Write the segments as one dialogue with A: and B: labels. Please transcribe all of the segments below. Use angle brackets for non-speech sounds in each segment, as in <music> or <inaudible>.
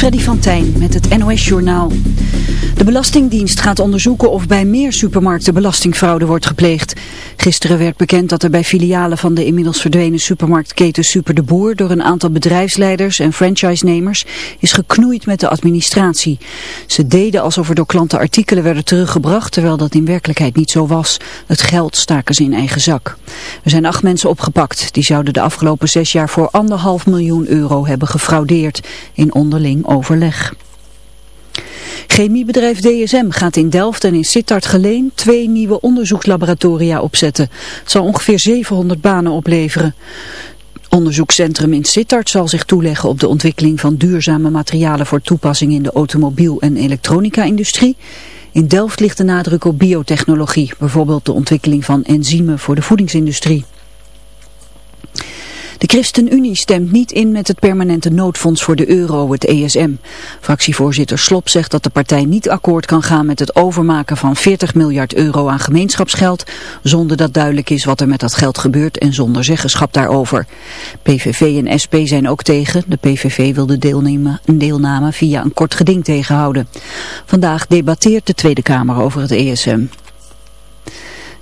A: Freddy van Tijn met het NOS-journaal. De Belastingdienst gaat onderzoeken of bij meer supermarkten belastingfraude wordt gepleegd. Gisteren werd bekend dat er bij filialen van de inmiddels verdwenen supermarktketen Super de Boer door een aantal bedrijfsleiders en franchise-nemers is geknoeid met de administratie. Ze deden alsof er door klanten artikelen werden teruggebracht, terwijl dat in werkelijkheid niet zo was. Het geld staken ze in eigen zak. Er zijn acht mensen opgepakt. Die zouden de afgelopen zes jaar voor anderhalf miljoen euro hebben gefraudeerd in onderling overleg. Chemiebedrijf DSM gaat in Delft en in Sittard Geleen twee nieuwe onderzoekslaboratoria opzetten. Het zal ongeveer 700 banen opleveren. Onderzoekscentrum in Sittard zal zich toeleggen op de ontwikkeling van duurzame materialen voor toepassing in de automobiel- en elektronica-industrie. In Delft ligt de nadruk op biotechnologie, bijvoorbeeld de ontwikkeling van enzymen voor de voedingsindustrie. De ChristenUnie stemt niet in met het permanente noodfonds voor de euro, het ESM. Fractievoorzitter Slop zegt dat de partij niet akkoord kan gaan met het overmaken van 40 miljard euro aan gemeenschapsgeld, zonder dat duidelijk is wat er met dat geld gebeurt en zonder zeggenschap daarover. PVV en SP zijn ook tegen. De PVV wil de deelname, deelname via een kort geding tegenhouden. Vandaag debatteert de Tweede Kamer over het ESM.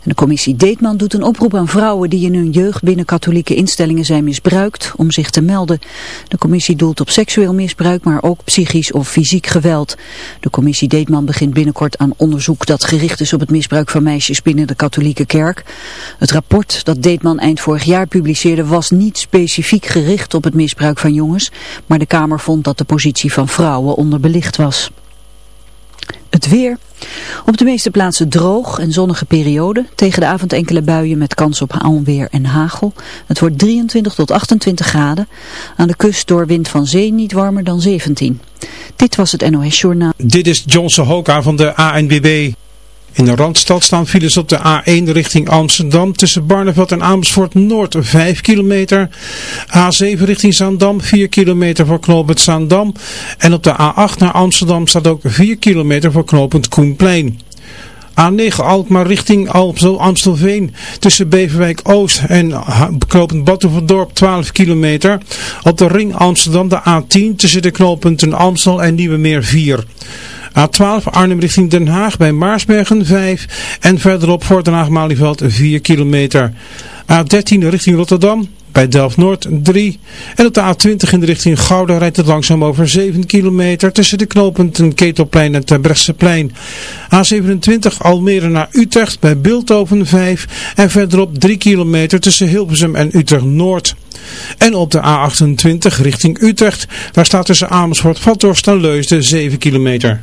A: De commissie Deetman doet een oproep aan vrouwen die in hun jeugd binnen katholieke instellingen zijn misbruikt om zich te melden. De commissie doelt op seksueel misbruik, maar ook psychisch of fysiek geweld. De commissie Deetman begint binnenkort aan onderzoek dat gericht is op het misbruik van meisjes binnen de katholieke kerk. Het rapport dat Deetman eind vorig jaar publiceerde was niet specifiek gericht op het misbruik van jongens, maar de Kamer vond dat de positie van vrouwen onderbelicht was. Het weer. Op de meeste plaatsen droog en zonnige periode. Tegen de avond enkele buien met kans op onweer en hagel. Het wordt 23 tot 28 graden. Aan de kust door wind van zee niet warmer dan 17. Dit was het NOS Journaal.
B: Dit is Johnson Hoka van de ANBB. In de Randstad staan files op de A1 richting Amsterdam tussen Barneveld en Amersfoort Noord 5 kilometer. A7 richting Zaandam 4 kilometer voor knooppunt Zaandam. En op de A8 naar Amsterdam staat ook 4 kilometer voor knooppunt Koenplein. A9 Alkmaar richting Amstelveen tussen Beverwijk Oost en knooppunt Batuverdorp 12 kilometer. Op de ring Amsterdam de A10 tussen de knooppunten Amstel en Nieuwemeer 4. A12 Arnhem richting Den Haag bij Maarsbergen 5 en verderop voor Den Haag-Malieveld 4 kilometer. A13 richting Rotterdam bij Delft-Noord 3. En op de A20 in de richting Gouda rijdt het langzaam over 7 kilometer tussen de knooppunten Ketelplein en Terbrechtseplein. A27 Almere naar Utrecht bij Bilthoven 5 en verderop 3 kilometer tussen Hilversum en Utrecht-Noord. En op de A28 richting Utrecht, daar staat tussen Amersfoort, Vathorst en Leusden 7 kilometer.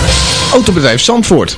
C: Autobedrijf Zandvoort.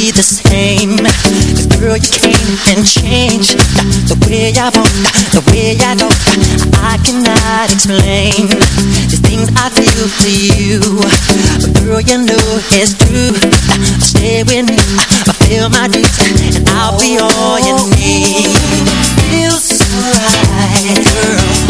D: be the same. Cause girl, you came and changed the way I want, the way I don't. I cannot explain the things I feel for you. But girl, you know it's true. Stay with me, fulfill my dreams, and I'll be all you need. Feels so right, girl.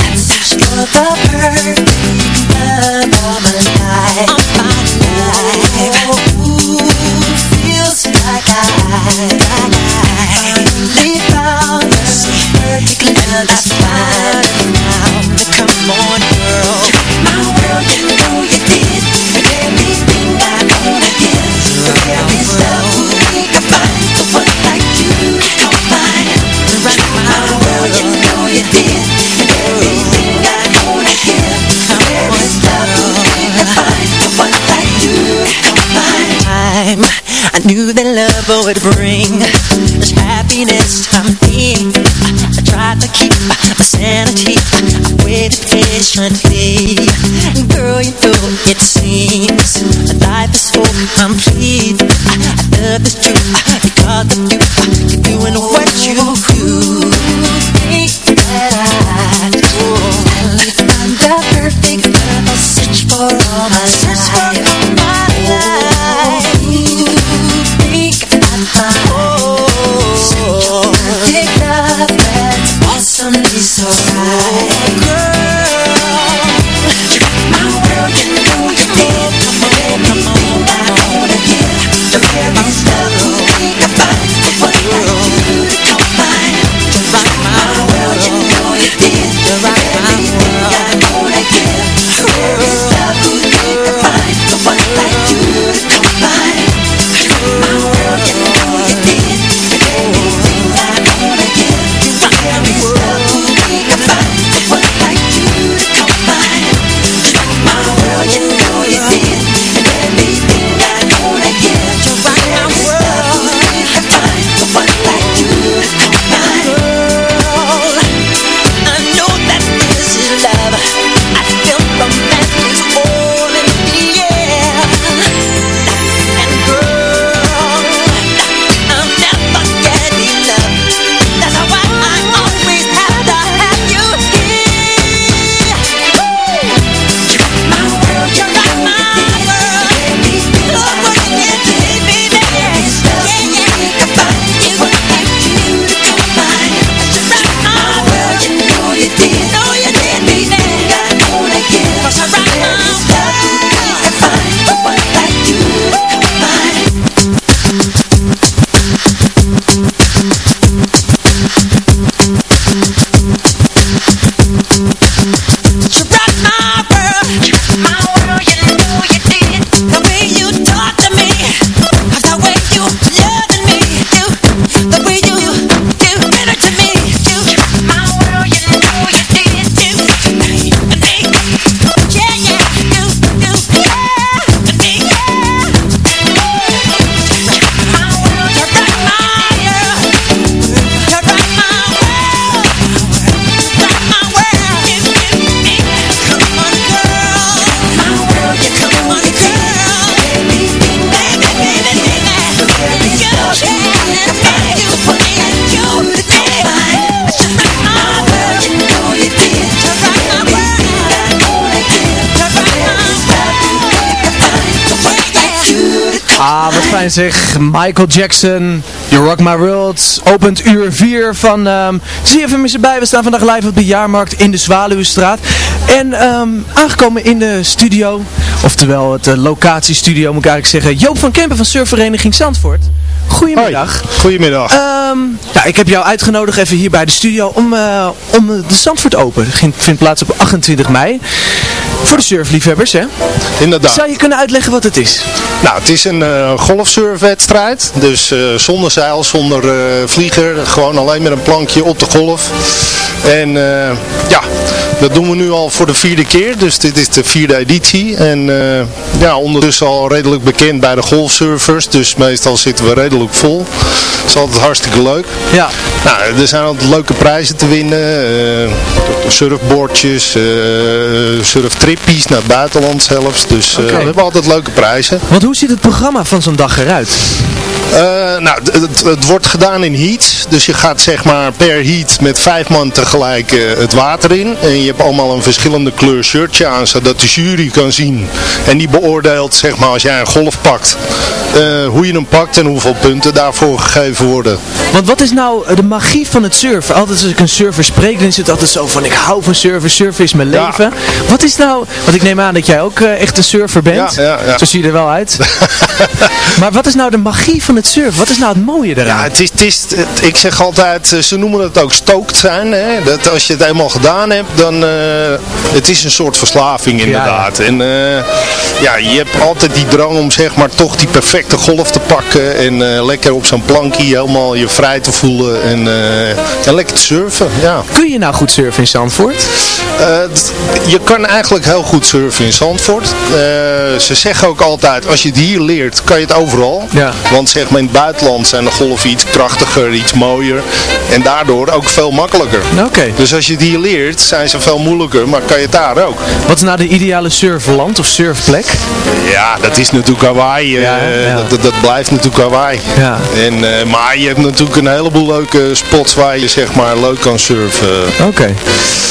D: time. That's how would bring This happiness me I tried to keep my sanity I waited patiently. Girl, you know it seems Life is so complete. I love is true Because of you You're doing what you do. Think that I
E: fijn zeg. Michael Jackson, You Rock My World, opent uur 4 van um, CFM is erbij. We staan vandaag live op de jaarmarkt in de Zwaluwenstraat. En um, aangekomen in de studio, oftewel het uh, locatiestudio moet ik eigenlijk zeggen. Joop van Kempen van Surfvereniging Zandvoort. Goedemiddag.
F: Hoi, goedemiddag.
E: Um, ja, ik heb jou uitgenodigd even hier bij de studio om, uh, om de Zandvoort Open. Het vindt plaats op 28 mei. Voor de surfliefhebbers, hè?
F: Inderdaad.
E: Zou je kunnen uitleggen wat het is?
F: Nou, het is een uh, golfsurfwedstrijd. Dus uh, zonder zeil, zonder uh, vlieger. Gewoon alleen met een plankje op de golf. En ja, dat doen we nu al voor de vierde keer. Dus dit is de vierde editie. En ja, ondertussen al redelijk bekend bij de golfsurfers. Dus meestal zitten we redelijk vol. Het is altijd hartstikke leuk.
E: Ja.
F: Nou, er zijn altijd leuke prijzen te winnen. surfboardjes, surftrippies naar het buitenland zelfs. Dus okay. we hebben altijd leuke prijzen.
E: Want hoe ziet het programma van zo'n dag eruit?
F: Uh, nou, het, wordt gedaan in heats. Dus je gaat zeg maar per heat met vijf man tegelijk uh, het water in. En je hebt allemaal een verschillende kleur shirtje aan, zodat de jury kan zien. En die beoordeelt, zeg maar, als jij een golf pakt, eh, hoe je hem pakt en hoeveel punten daarvoor gegeven worden.
E: Want wat is nou de magie van het surfen? Altijd als ik een surfer spreek, dan is het altijd zo van ik hou van surfen, surfen is mijn
F: Ja.
E: leven. Wat is nou, want ik neem aan dat jij ook eh, echt een surfer bent.
F: Ja, ja, ja.
E: Zo zie je er wel uit. <laughs> maar wat is nou de magie van het surfen? Wat is nou het mooie eraan?
F: Ja, het is, het is, het- ik zeg altijd, eh, ze noemen het ook stoked zijn. Hè? Dat als je het eenmaal gedaan hebt, dan uh, het is een soort verslaving inderdaad. Ja, ja. En uh, ja, je hebt altijd die drang om zeg maar toch die perfecte golf te pakken. En uh, lekker op zo'n plankje helemaal je vrij te voelen. En, en lekker te surfen, ja.
E: Kun je nou goed surfen in Zandvoort?
F: je kan eigenlijk heel goed surfen in Zandvoort. ze zeggen ook altijd, als je het hier leert, kan je het overal.
E: Ja.
F: Want zeg in het buitenland zijn de golven iets krachtiger, iets mooier. En daardoor ook veel makkelijker.
E: Oké. Okay.
F: Dus als je het hier leert, zijn ze veel moeilijker, maar kan je het daar ook.
E: Wat is nou de ideale surfland of surfplek?
F: Ja, dat is natuurlijk Hawaii. Ja, uh, ja. Dat, dat, blijft natuurlijk Hawaii.
E: Ja.
F: En, uh, maar je hebt natuurlijk een heleboel leuke spots waar je zeg maar leuk kan surfen.
E: Oké. Okay.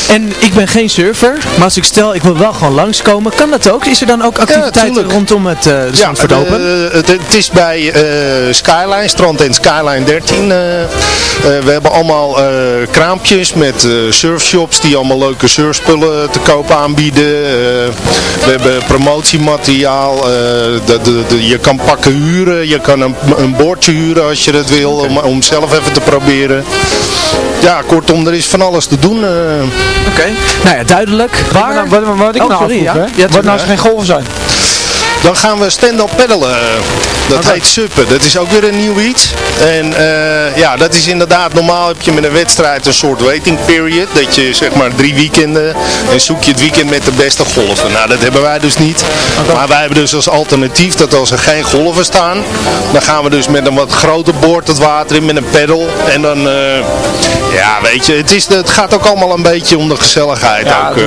E: En ik ben geen surfer, maar als ik stel ik wil wel gewoon langskomen, kan dat ook? Is er dan ook activiteiten rondom het uh, Zandvoort
F: ja? Het, het is bij Skyline, Strand en Skyline 13. we hebben allemaal kraampjes met surfshops die allemaal leuke surfspullen te koop aanbieden. we hebben promotiemateriaal. De, de, de, je kan pakken huren. Je kan een, een boordje huren als je dat wil. Okay. Om, om zelf even te proberen. Ja, kortom, er is van alles te doen. Uh.
E: Oké, okay. nou ja, duidelijk.
G: Waar? Wat, wat, wat ik oh, nou sorry, afvroeg, ja? Wat nou als er geen golven zijn?
F: Dan gaan we stand-up peddelen. Dat heet suppen. Dat is ook weer een nieuw iets. En uh, ja, dat is inderdaad, normaal heb je met een wedstrijd een soort waiting period. Dat je zeg maar drie weekenden en zoek je het weekend met de beste golven. Nou, dat hebben wij dus niet. Okay. Maar wij hebben dus als alternatief dat als er geen golven staan, dan gaan we dus met een wat groter boord het water in met een peddel. En dan, uh, ja weet je, het, is, het gaat ook allemaal een beetje om de gezelligheid. Ja, ook, uh,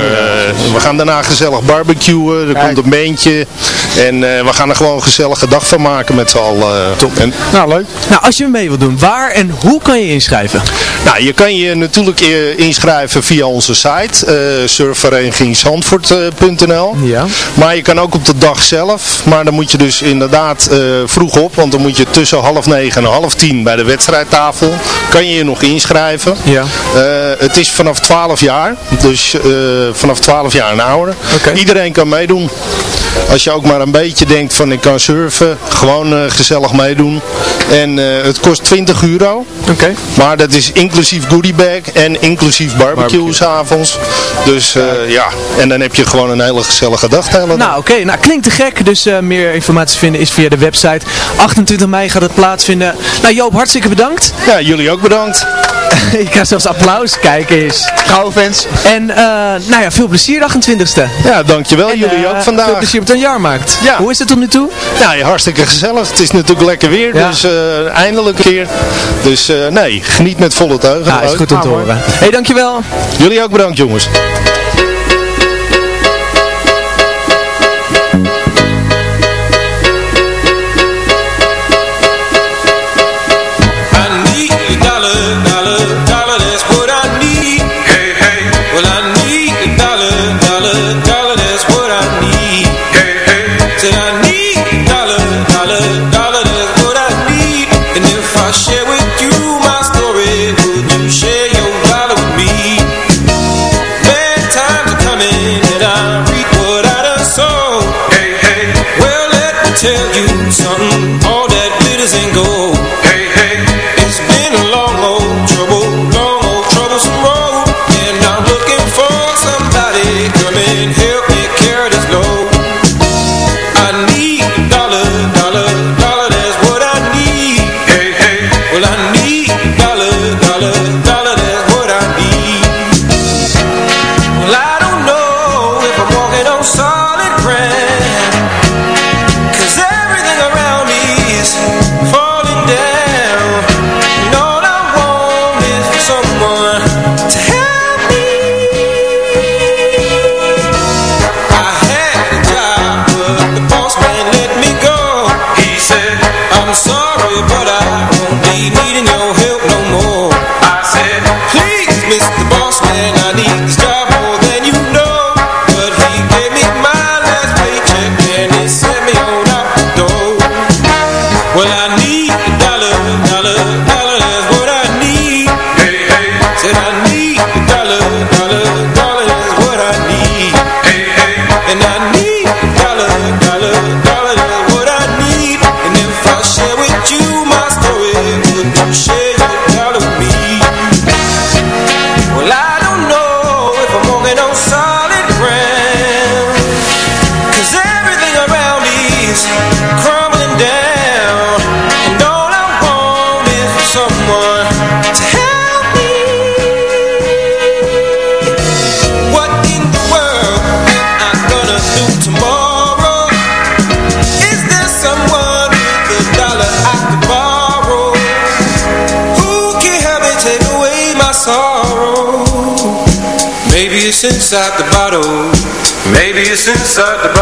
F: we gaan daarna gezellig barbecuen, er Kijk. komt een beentje. En we gaan er gewoon een gezellige dag van maken met z'n allen.
E: Top.
F: En,
E: nou, leuk. Nou, als je mee wilt doen, waar en hoe kan je inschrijven?
F: Nou, je kan je natuurlijk inschrijven via onze site, uh, surfverenigingzandvoort.nl.
E: Ja.
F: Maar je kan ook op de dag zelf, maar dan moet je dus inderdaad uh, vroeg op, want dan moet je tussen half negen en half tien bij de wedstrijdtafel, kan je je nog inschrijven.
E: Ja.
F: het is vanaf 12 jaar, dus vanaf 12 jaar en ouder.
E: Okay.
F: Iedereen kan meedoen. Als je ook maar een beetje denkt van ik kan surfen, gewoon uh, gezellig meedoen. En uh, het kost 20 euro.
E: Oké. Okay.
F: Maar dat is inclusief goodiebag en inclusief barbecue, barbecue. s'avonds. Dus uh, ja, en dan heb je gewoon een hele gezellige dag hele
E: Nou oké, okay. nou klinkt te gek. Dus meer informatie vinden is via de website. 28 mei gaat het plaatsvinden. Nou Joop, hartstikke bedankt.
F: Ja, jullie ook bedankt. <laughs>
E: Ik krijg zelfs applaus, kijk eens.
G: Gauw fans.
E: En nou ja, veel plezier de 28e.
F: Ja, dankjewel. En, jullie ook vandaag.
E: Veel plezier op het jaarmarkt.
F: Ja.
E: Hoe is het tot nu toe?
F: Ja, hartstikke gezellig. Het is natuurlijk lekker weer, ja. dus uh, eindelijk een keer. Dus nee, geniet met volle teugen.
E: Ja, is goed om te horen. Hé, hey, dankjewel.
F: Jullie ook bedankt jongens.
H: It's inside the bottle. Maybe it's inside the bottle.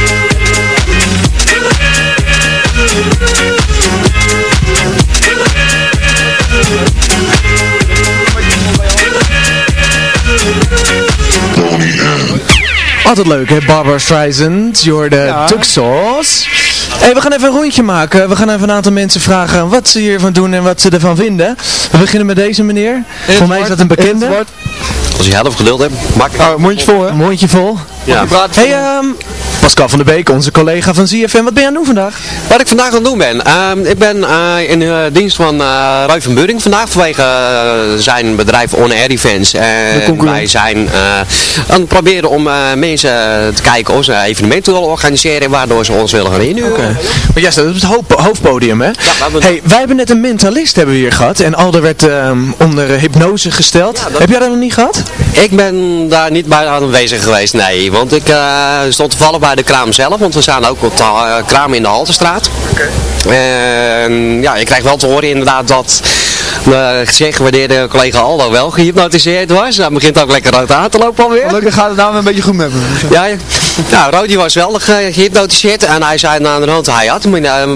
E: Altijd leuk hè, Barbara Streisand,
G: Ja.
E: Tuxos. Hey, we gaan even een rondje maken. We gaan even een aantal mensen vragen wat ze hiervan doen en wat ze ervan vinden. We beginnen met deze meneer. Voor mij is dat een bekende.
I: Als je helft geduld hebt, makkelijk.
G: Oh, mondje vol hè?
E: Mondje vol.
I: Ja.
E: Hey, ehm, Pascal van der Beek, onze collega van ZFM. Wat ben je aan het doen vandaag?
I: Wat ik vandaag aan het doen ben, ehm, ik ben eh, in de dienst van uh, Roy van Buring vandaag vanwege eh, zijn bedrijf On Air Events. En wij zijn eh, aan het proberen om eh, mensen te kijken of ze evenementen willen organiseren waardoor ze ons willen gaan inhuren.
E: Oké. Maar jij staat op het hoofd- hoofdpodium, hè?
I: hebben-
E: Hey, wij hebben net een mentalist hebben we hier gehad. En Alder werd ehm, onder eh, hypnose gesteld. Heb jij dat nog niet gehad?
I: Ik ben daar niet bij aanwezig geweest, nee. Want ik stond toevallig bij de kraam zelf, want we staan ook op de uh, kraam in de Haltestraat. Oké. En ja, je krijgt wel te horen inderdaad dat mijn gezegd gewaardeerde collega Aldo wel gehypnotiseerd was. Hij begint ook lekker rood aan te lopen alweer.
G: Gelukkig gaat het nou een beetje goed met me.
I: Ja, ja. Nou, Rodi was wel gehypnotiseerd en hij zei aan de hand, hij had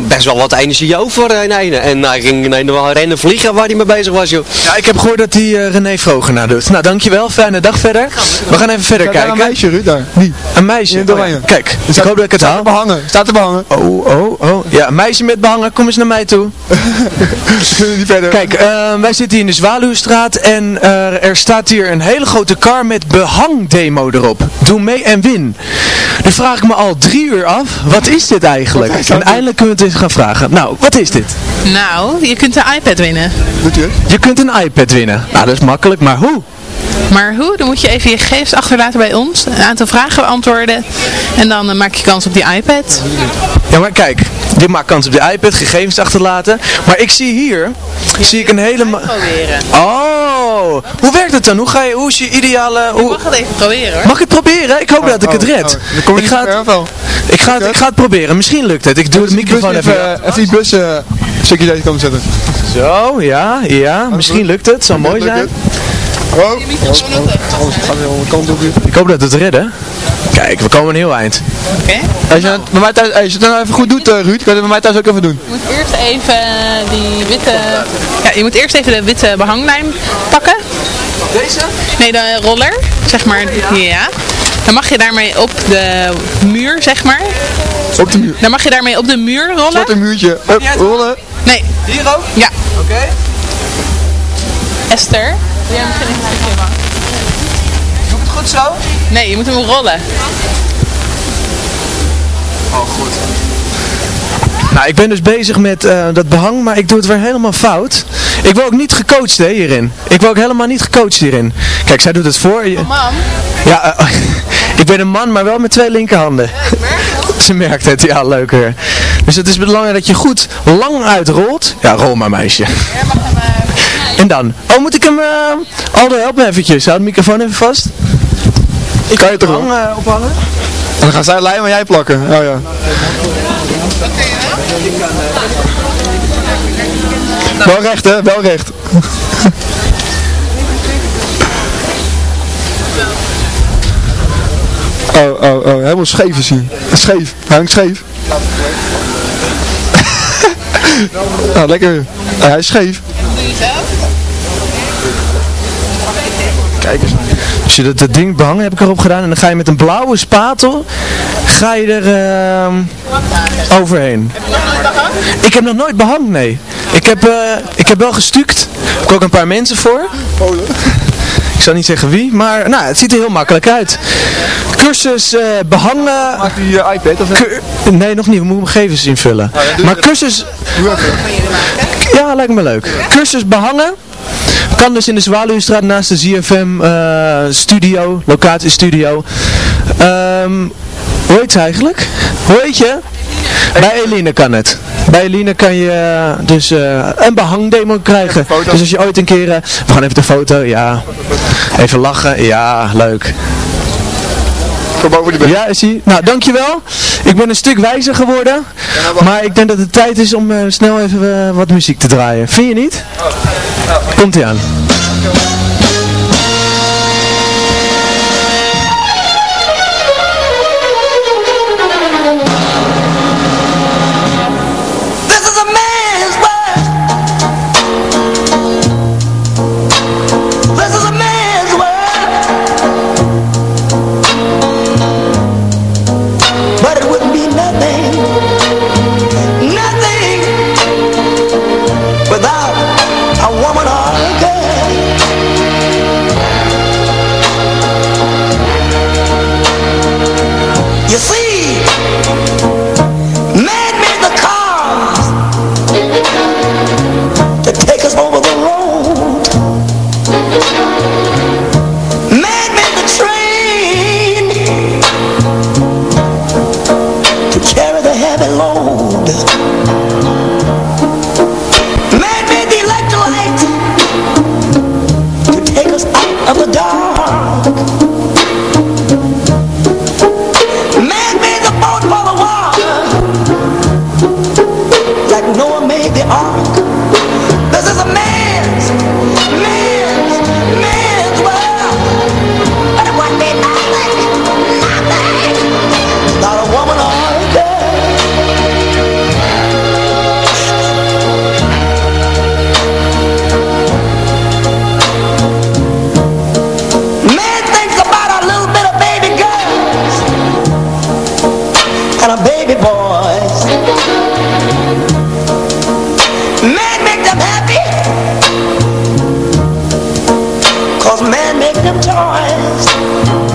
I: best wel wat energie over in een. En hij ging in een rennen vliegen waar hij mee bezig was, joh.
E: Ja, ik heb gehoord dat hij uh, René Vroger nadoet. Nou, dankjewel. Fijne dag verder. We gaan even verder kijken.
G: een meisje, Ruud, daar.
E: Wie? Een meisje. Oh, ja. Kijk, ik hoop dat ik het haal.
G: Staat te behangen. Staat te behangen.
E: Oh, oh, oh. Ja, een meisje met behangen. Kom eens naar mij toe. <laughs>
G: kunnen niet verder.
E: Kijk, uh, wij zitten hier in de Zwaluwstraat en uh, er staat hier een hele grote kar met behangdemo erop. Doe mee en win. Nu vraag ik me al drie uur af, wat is dit eigenlijk? En eindelijk kunnen we het eens gaan vragen. Nou, wat is dit?
J: Nou, je kunt een iPad winnen.
G: U
E: Je kunt een iPad winnen. Nou, dat is makkelijk, maar hoe?
J: Maar hoe? Dan moet je even je gegevens achterlaten bij ons, een aantal vragen beantwoorden en dan uh, maak je kans op die iPad.
E: Ja, maar kijk, dit maakt kans op die iPad, gegevens achterlaten. Maar ik zie hier, zie ik een hele...
J: proberen.
E: Oh, hoe werkt het dan? Hoe, ga je, hoe is je ideale... Hoe...
J: mag het even proberen hoor.
E: Mag ik het proberen? Ik hoop
G: oh,
E: dat ik het
G: oh,
E: red.
G: Oh, kom je
E: ik, ga het, ik, ga het, ik ga het proberen, misschien lukt het. Ik doe de microfoon even...
G: Even, even die bus uh, stukje deze komen zetten.
E: Zo, ja, ja, misschien lukt het. Zou mooi zijn.
G: Oh.
E: Ik hoop dat het redden. Kijk, we komen een heel eind.
J: Oké. Okay.
G: Als, je, bij mij thuis, als je het nou even goed doet, uh, Ruud, kan je het bij mij thuis ook even doen.
J: Je moet eerst even die witte... Ja, je moet eerst even de witte behanglijn pakken.
G: Deze?
J: Nee, de roller. Zeg maar, ja. Dan mag je daarmee op de muur, zeg maar.
G: Op de muur?
J: Dan mag je daarmee op de muur rollen.
G: Zwart een muurtje. Up, rollen.
J: Nee.
E: Hier ook?
J: Ja.
E: Oké. Okay.
J: Esther. Jij misschien een stukje maken?
E: Doe ik het goed zo?
J: Nee, je moet hem rollen.
E: Oh, goed. Nou, ik ben dus bezig met uh, dat behang, maar ik doe het weer helemaal fout. Ik wil ook niet gecoacht hè, hierin. Ik wil ook helemaal niet gecoacht hierin. Kijk, zij doet het voor.
J: Een man?
E: Ja, uh, <laughs> ik ben een man, maar wel met twee linkerhanden.
J: Ja, <laughs>
E: Ze merkt het, ja, leuker. Dus het is belangrijk dat je goed lang uitrolt. Ja, rol maar meisje.
J: Ja, mag hem, uh,
E: en dan? Oh, moet ik hem... Uh, Aldo, help me eventjes. Houd de microfoon even vast.
G: Ik kan je toch
E: lang, uh, ophangen?
G: En dan gaan zij lijmen en jij plakken. Oh ja. Wel recht hè, wel recht. <laughs> oh, oh, oh, helemaal scheef is hij. Scheef, hij hangt scheef. nou, <laughs> lekker. Hij is scheef. Kijk eens.
E: Als je dat, dat ding behangen heb ik erop gedaan en dan ga je met een blauwe spatel ga je er uh, overheen.
J: Heb je nog nooit behang?
E: Ik heb nog nooit behang, nee. Ik heb, uh, ik heb wel gestuukt. Ik heb ook een paar mensen voor.
G: Polen.
E: Ik zal niet zeggen wie, maar nou, het ziet er heel makkelijk uit. Cursus uh, behangen...
G: Maakt die uh, iPad of
E: Nee, nog niet. We moeten gegevens invullen.
G: Oh, ja,
E: maar cursus... Ja, lijkt me leuk. Cursus behangen. Kan dus in de Zwaluwstraat naast de ZFM uh, studio, locatiestudio. Um, hoe heet ze eigenlijk? Hoe heet je? Bij Eline kan het. Bij Eline kan je dus uh, een behangdemo krijgen. Dus als je ooit een keer... Uh, we gaan even de foto, ja. Even lachen, ja, leuk. Ja, is hij. Nou, dankjewel. Ik ben een stuk wijzer geworden. Maar ik denk dat het tijd is om uh, snel even wat muziek te draaien. Vind je niet? Komt ie aan. make them toys.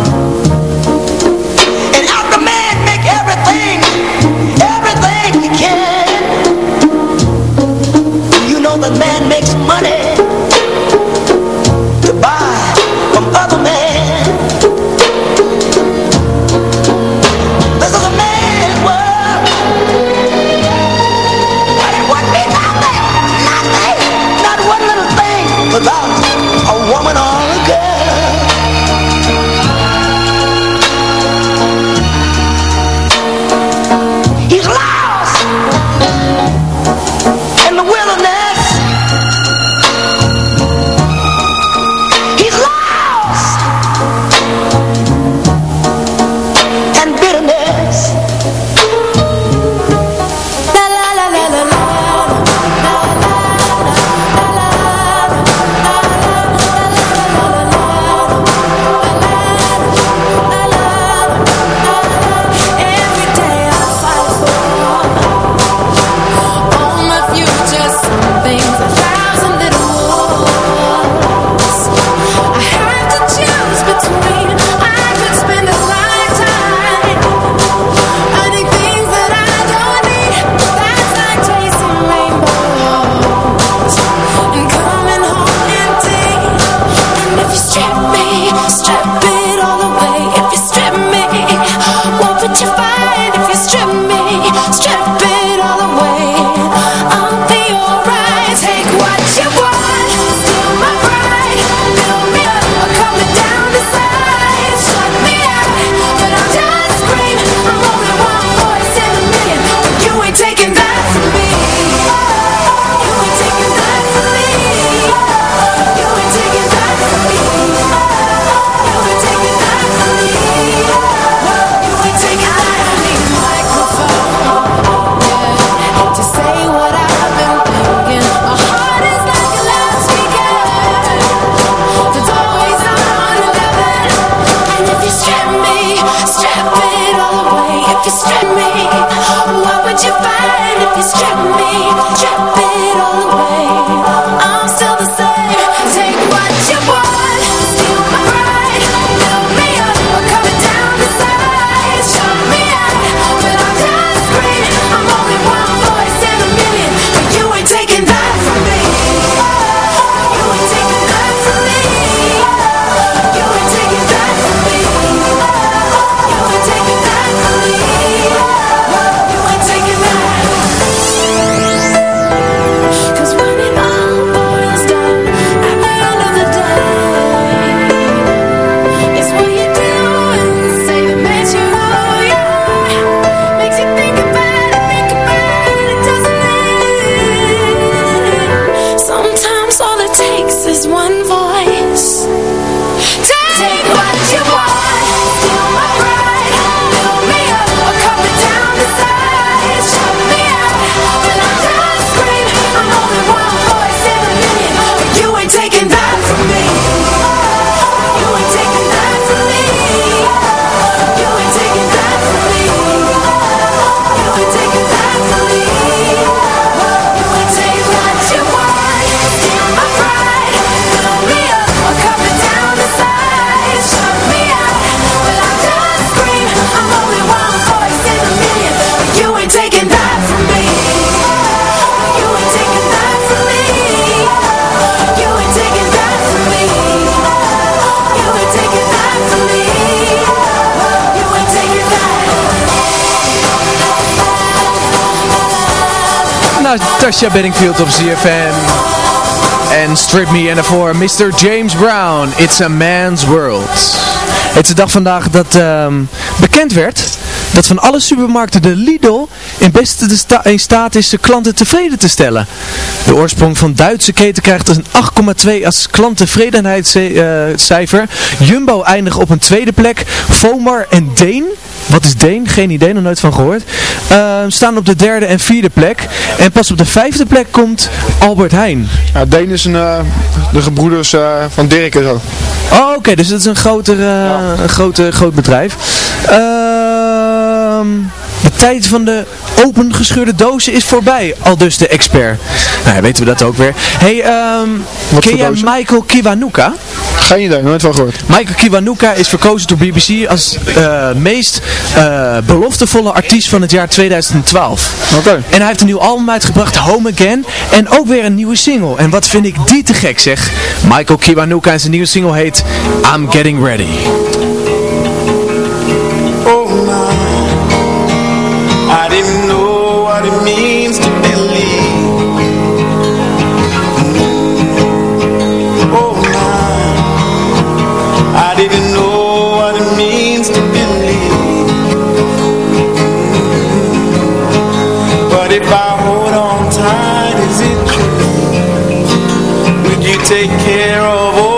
E: Tasha Bedingfield op ZFM. en Strip Me. En daarvoor Mr. James Brown, It's a Man's World. Het is de dag vandaag dat ehm, bekend werd dat van alle supermarkten de Lidl in beste in staat is de klanten tevreden te stellen. De oorsprong van Duitse keten krijgt een 8,2 als klanttevredenheidscijfer. Jumbo eindigt op een tweede plek. Vomar en Deen wat is Deen? Geen idee, nog nooit van gehoord. Uh, staan op de derde en vierde plek. En pas op de vijfde plek komt Albert Heijn.
G: Ja, Deen is een, uh, de gebroeders uh, van Dirk en zo.
E: Oh, oké. dus dat is een, groter, ja. een grote, groot bedrijf. Ehm de tijd van de opengescheurde dozen is voorbij, al dus de expert. Nou, weten we dat ook weer. Hey, um, ken jij Michael Kiwanuka?
G: Geen idee, nooit van gehoord.
E: Michael Kiwanuka is verkozen door BBC als uh, meest uh, beloftevolle artiest van het jaar 2012.
G: Oké.
E: En hij heeft een nieuw album uitgebracht, Home Again. En ook weer een nieuwe single. En wat vind ik die te gek zeg. Michael Kiwanuka en zijn nieuwe single heet I'm Getting Ready.
H: But if I hold on tight, is it true? Would you take care of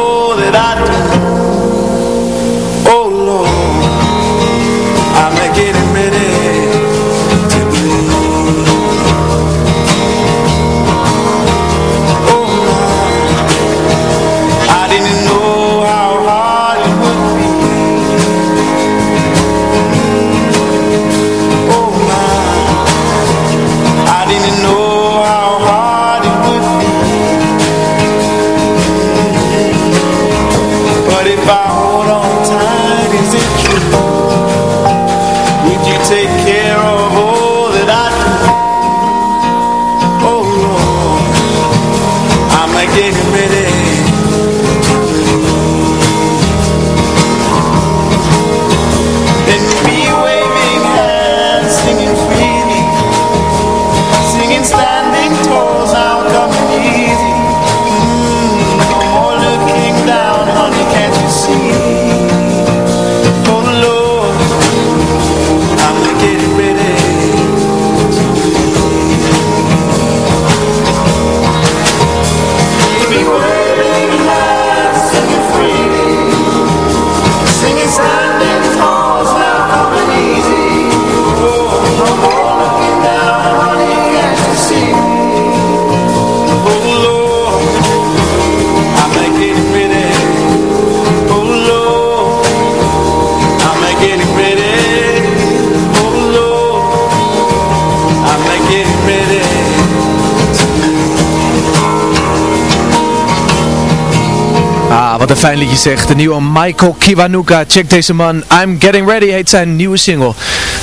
E: fijn liedje zegt. De nieuwe Michael Kiwanuka. Check deze man. I'm Getting Ready heet zijn nieuwe single.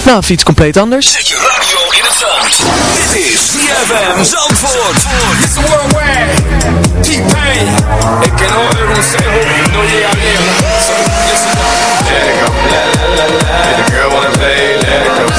E: Nou, of iets compleet anders.
K: Zet je radio in het zand. Dit is CFM Zandvoort. It's a worldwide. T-Pain. Ik ken al een consejo. No llega bien. So listen up. Let it go. La la la la. If the girl let the wanna play, let it go.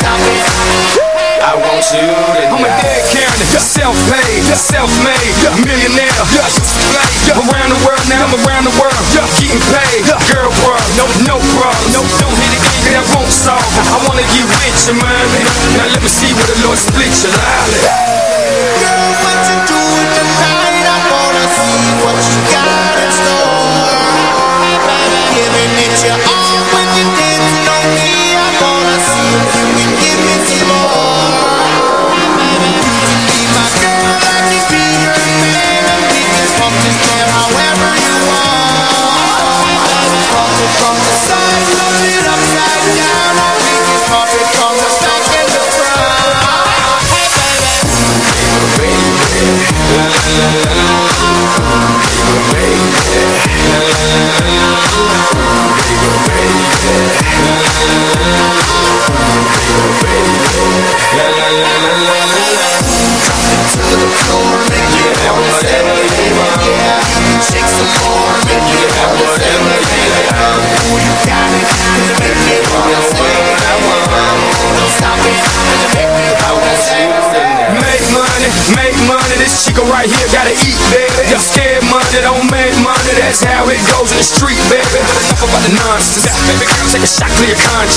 H: Stop it.
L: I want you to know. I'm a dead Karen, self-paid, self-made, millionaire. Around the world now, I'm around the world, getting paid. Girl, bro, no, no problem, no, don't hit it in that won't solve. it. I wanna get rich and money. Now let me see where the Lord split your lolly.
K: Girl, what you doing tonight? I wanna see what you got in store.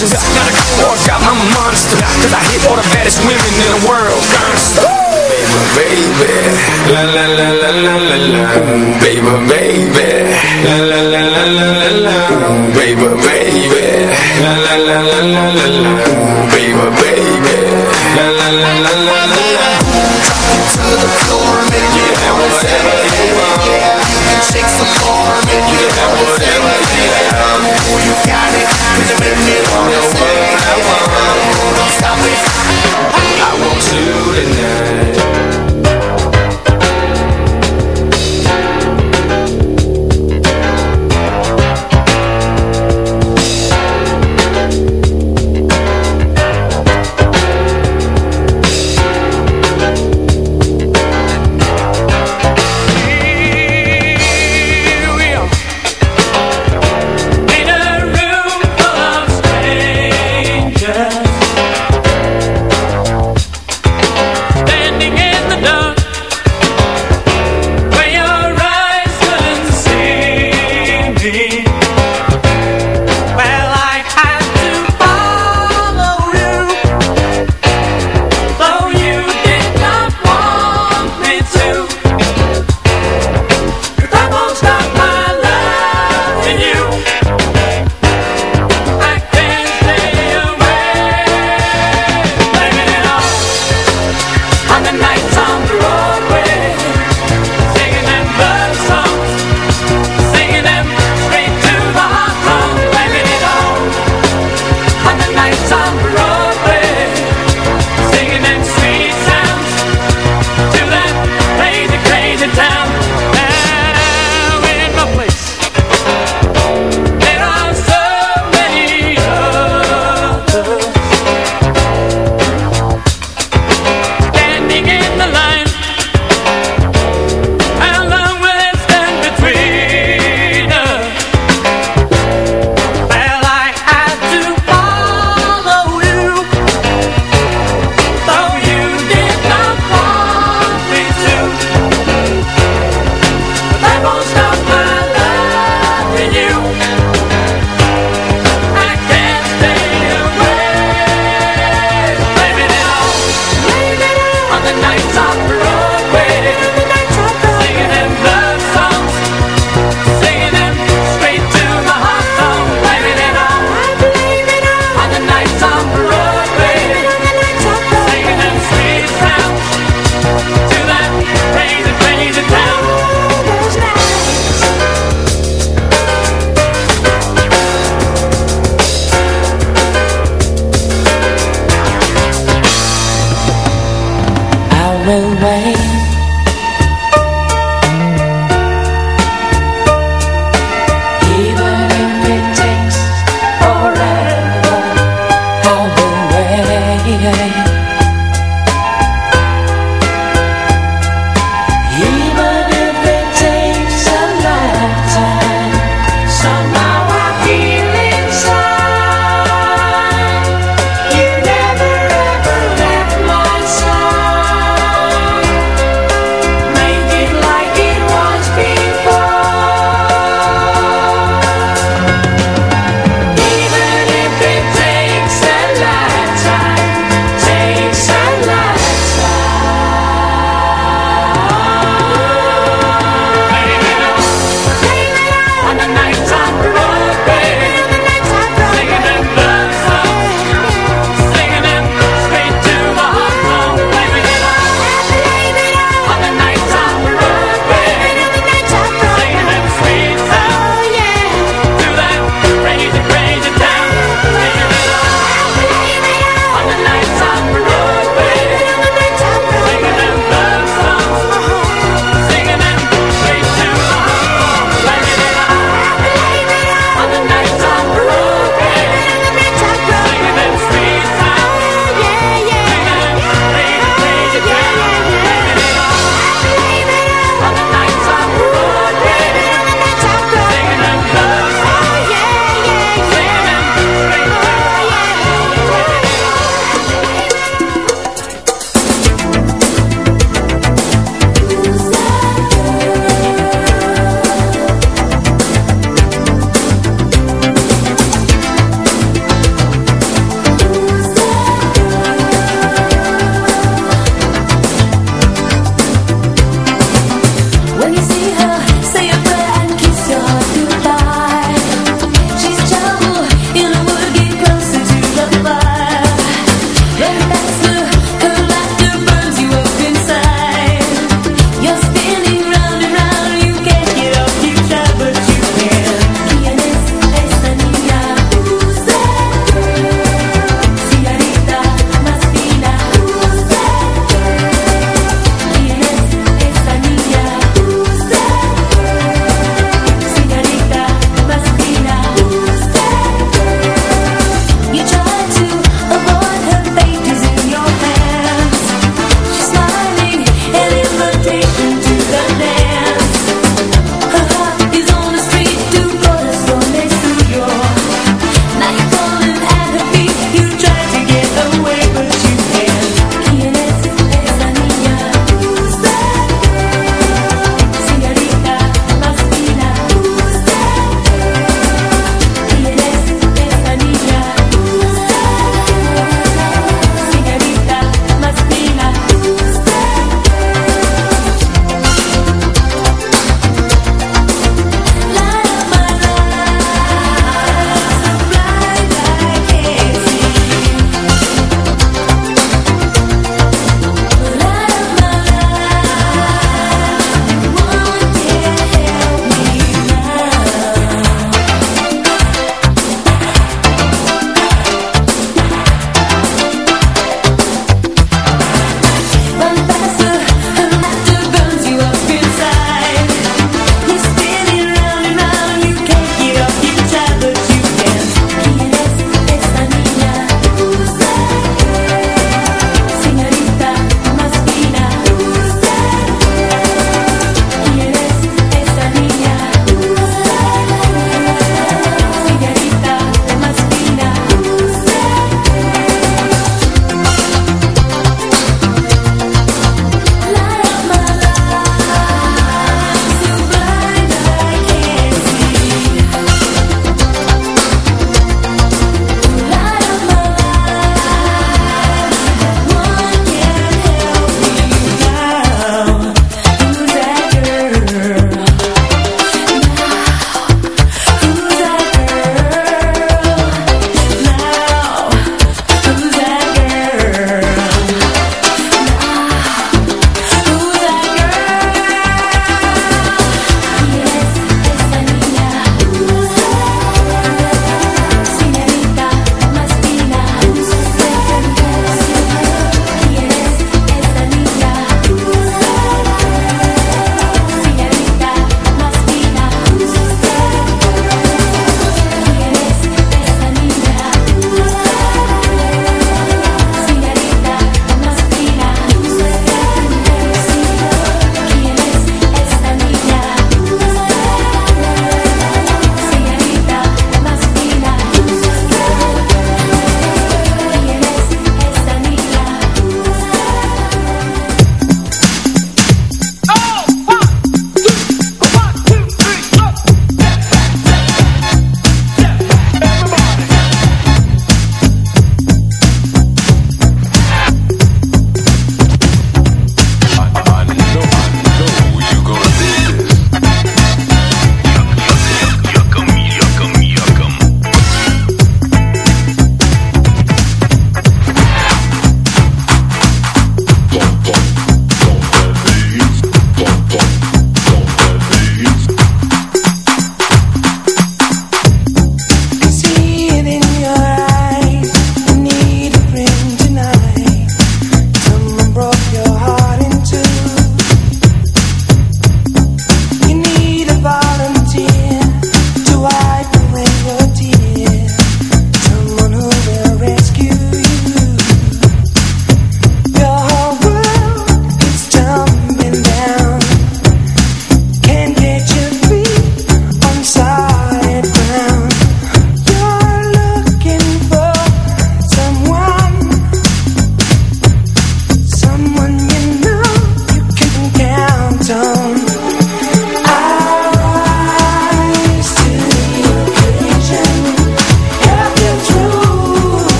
L: Clear your conscience. Got a core, got my monster. Cause I hit all the baddest women in the world, gangsta. Baby, baby, la la la la la la la, baby, baby, la la la la la la la, baby, baby, la la la la la la la, baby, baby, la la la la la la la.
K: to the floor, make you have whatever you want. You can shake some more, make you have whatever you want. Ooh, you got it, 'cause you make me wanna say Don't stop it.
L: I want you tonight.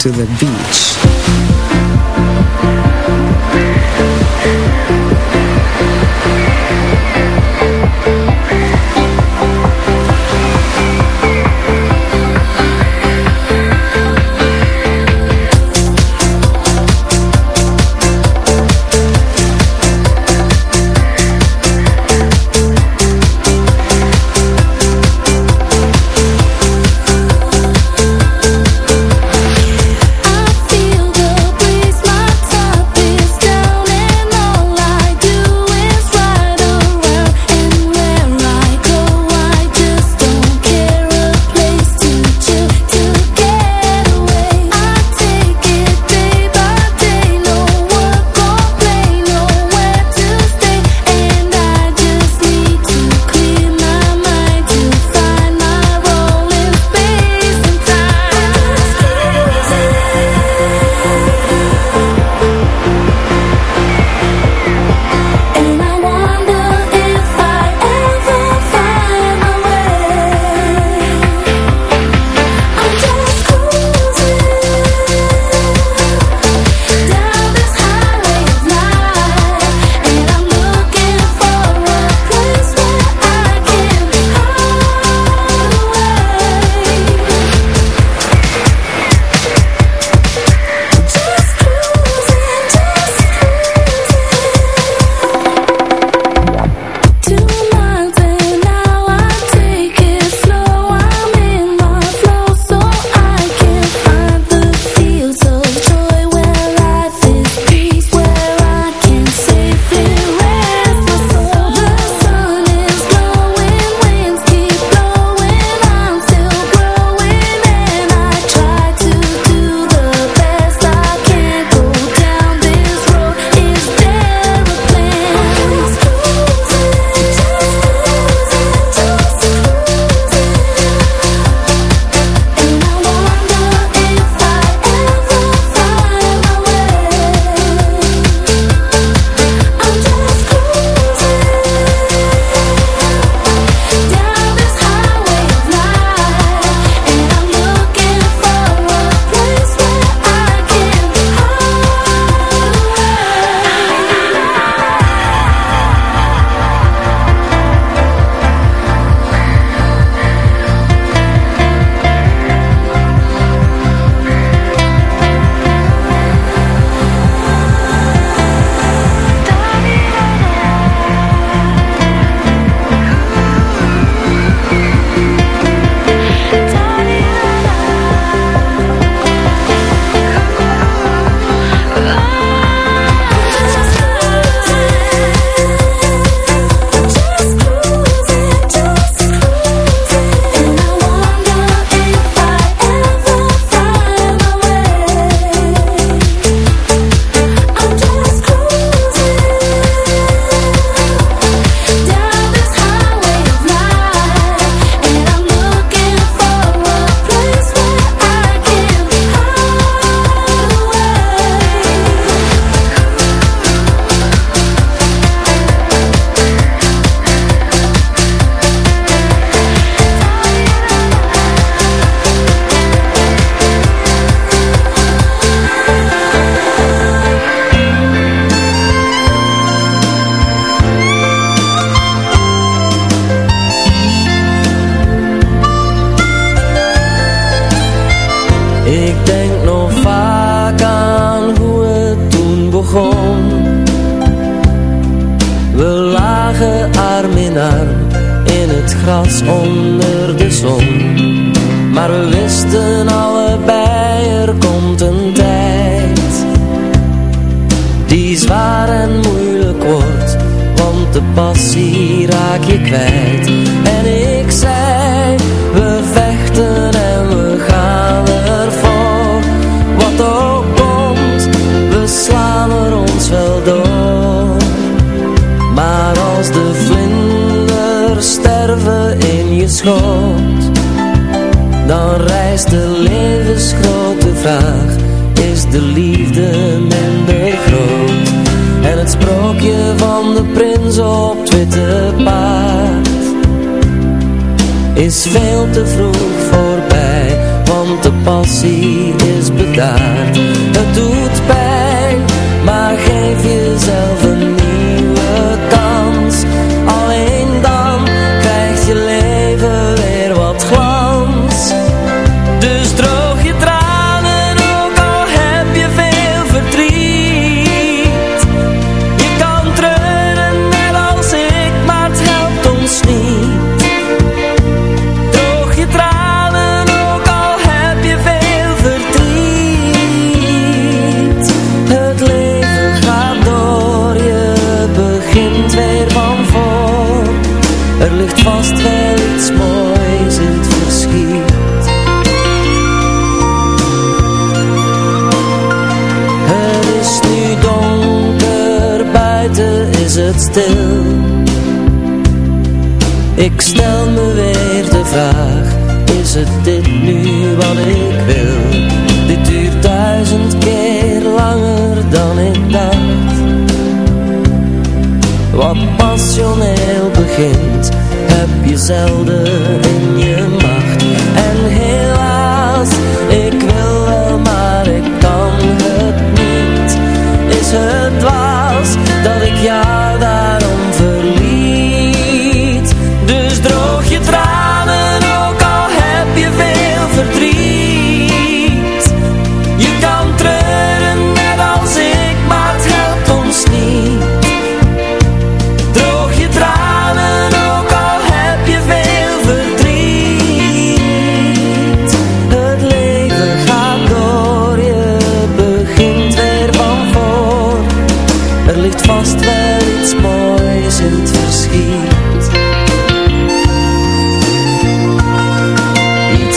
M: To the
L: beach.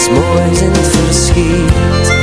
H: Moois in het verschiet.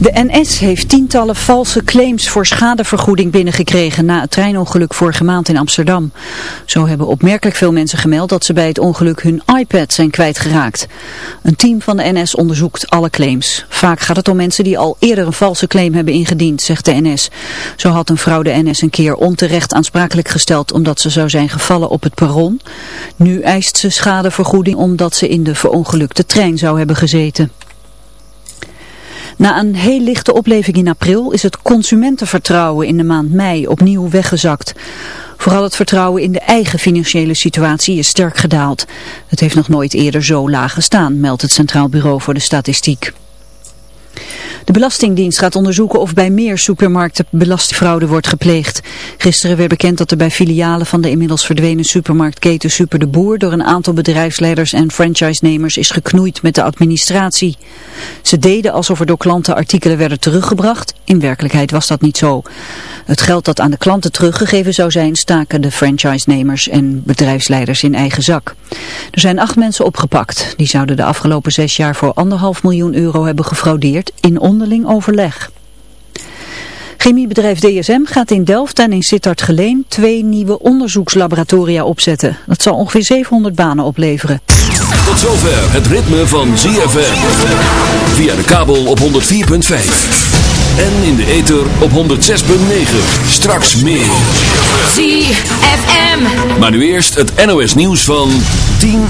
A: De NS heeft tientallen valse claims voor schadevergoeding binnengekregen na het treinongeluk vorige maand in Amsterdam. Zo hebben opmerkelijk veel mensen gemeld dat ze bij het ongeluk hun iPad zijn kwijtgeraakt. Een team van de NS onderzoekt alle claims. Vaak gaat het om mensen die al eerder een valse claim hebben ingediend, zegt de NS. Zo had een vrouw de NS een keer onterecht aansprakelijk gesteld omdat ze zou zijn gevallen op het perron. Nu eist ze schadevergoeding omdat ze in de verongelukte trein zou hebben gezeten. Na een heel lichte opleving in april is het consumentenvertrouwen in de maand mei opnieuw weggezakt. Vooral het vertrouwen in de eigen financiële situatie is sterk gedaald. Het heeft nog nooit eerder zo laag gestaan, meldt het Centraal Bureau voor de Statistiek. De Belastingdienst gaat onderzoeken of bij meer supermarkten belastingfraude wordt gepleegd. Gisteren werd bekend dat er bij filialen van de inmiddels verdwenen supermarktketen Super de Boer door een aantal bedrijfsleiders en franchise-nemers is geknoeid met de administratie. Ze deden alsof er door klanten artikelen werden teruggebracht. In werkelijkheid was dat niet zo. Het geld dat aan de klanten teruggegeven zou zijn staken de franchise-nemers en bedrijfsleiders in eigen zak. Er zijn acht mensen opgepakt. Die zouden de afgelopen zes jaar voor anderhalf miljoen euro hebben gefraudeerd in onderling overleg. Chemiebedrijf DSM gaat in Delft en in Sittard-Geleen twee nieuwe onderzoekslaboratoria opzetten. Dat zal ongeveer 700 banen opleveren.
N: Tot zover het ritme van ZFM. Via de kabel op 104.5. En in de ether op 106.9. Straks meer.
A: ZFM.
N: Maar nu eerst het NOS nieuws van 10